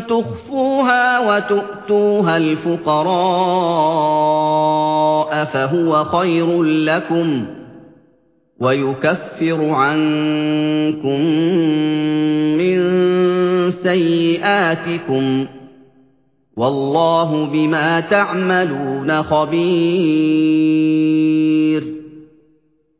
تُخْفُوهَا وَتُؤْتُوهَا الْفُقَرَاءَ فَهُوَ خَيْرٌ لَّكُمْ وَيُكَفِّرُ عَنكُم مِّن سَيِّئَاتِكُمْ ۗ وَاللَّهُ بِمَا تَعْمَلُونَ خَبِيرٌ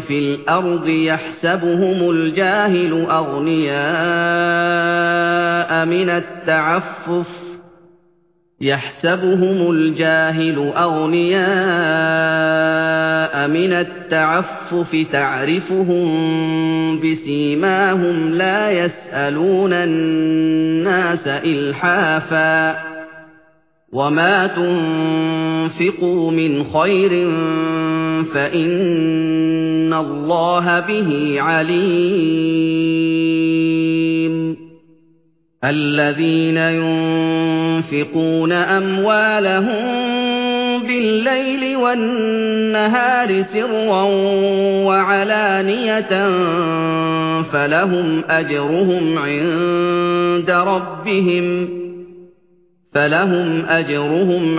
فِي الْأَرْضِ يَحْسَبُهُمُ الْجَاهِلُ أَغْنِيَاءَ مِنَ التَّعَفُّفِ. يَحْسَبُهُمُ الْجَاهِلُ أَغْنِيَاءَ مِنَ التَّعَفُّفِ. تَعْرِفُهُم بِسِيمَاهُمْ لَا يَسْأَلُونَ النَّاسَ إِلْحَافًا ۗ. وَمَا تُنفِقُوا مِنْ خَيْرٍ فَإِنَّ اللَّهَ بِهِ عَلِيمٌ. الَّذِينَ يُنفِقُونَ أَمْوَالَهُم بِاللَّيْلِ وَالنَّهَارِ سِرًّا وَعَلَانِيَةً فَلَهُمْ أَجْرُهُمْ